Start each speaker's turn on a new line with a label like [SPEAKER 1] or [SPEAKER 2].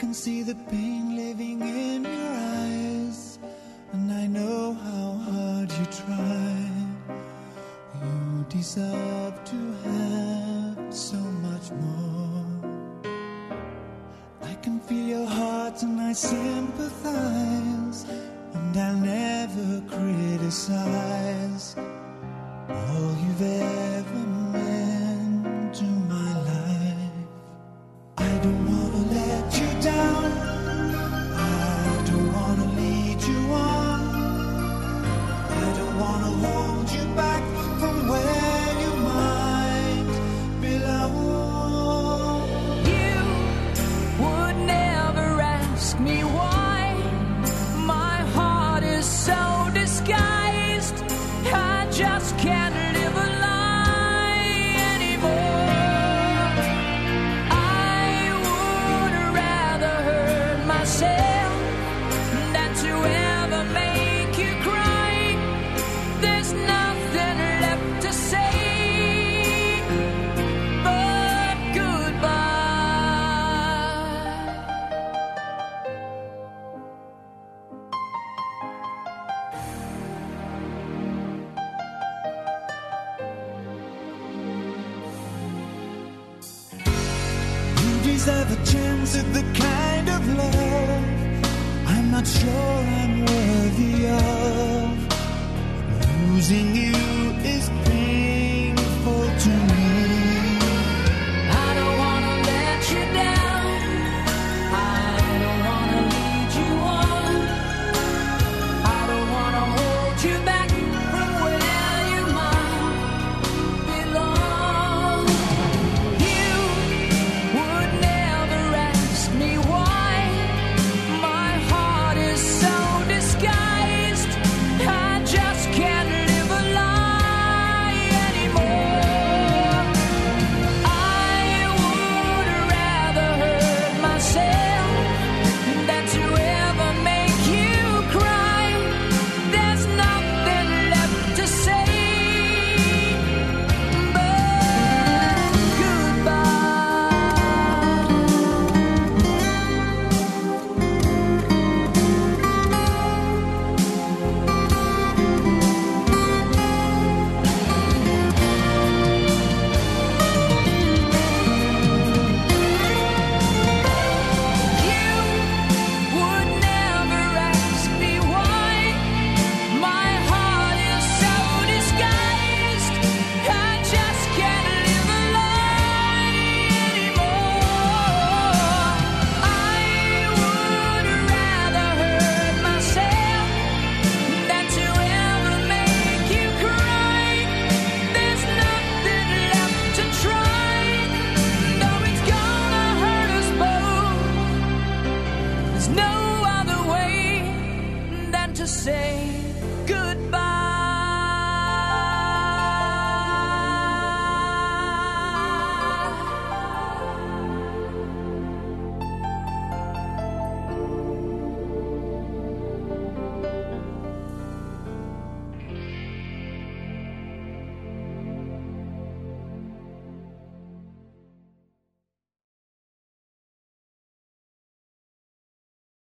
[SPEAKER 1] can see the pain living in your eyes, and I know how hard you try. You deserve to have so much more. I can feel your heart, and I sympathize, and I'll never criticize all you've ever.
[SPEAKER 2] just can't live a lie anymore. I would rather hurt myself.
[SPEAKER 1] please have a chance of the kind of love I'm not sure I'm worthy of. Losing you is
[SPEAKER 2] pain. There's no other way than to say goodbye.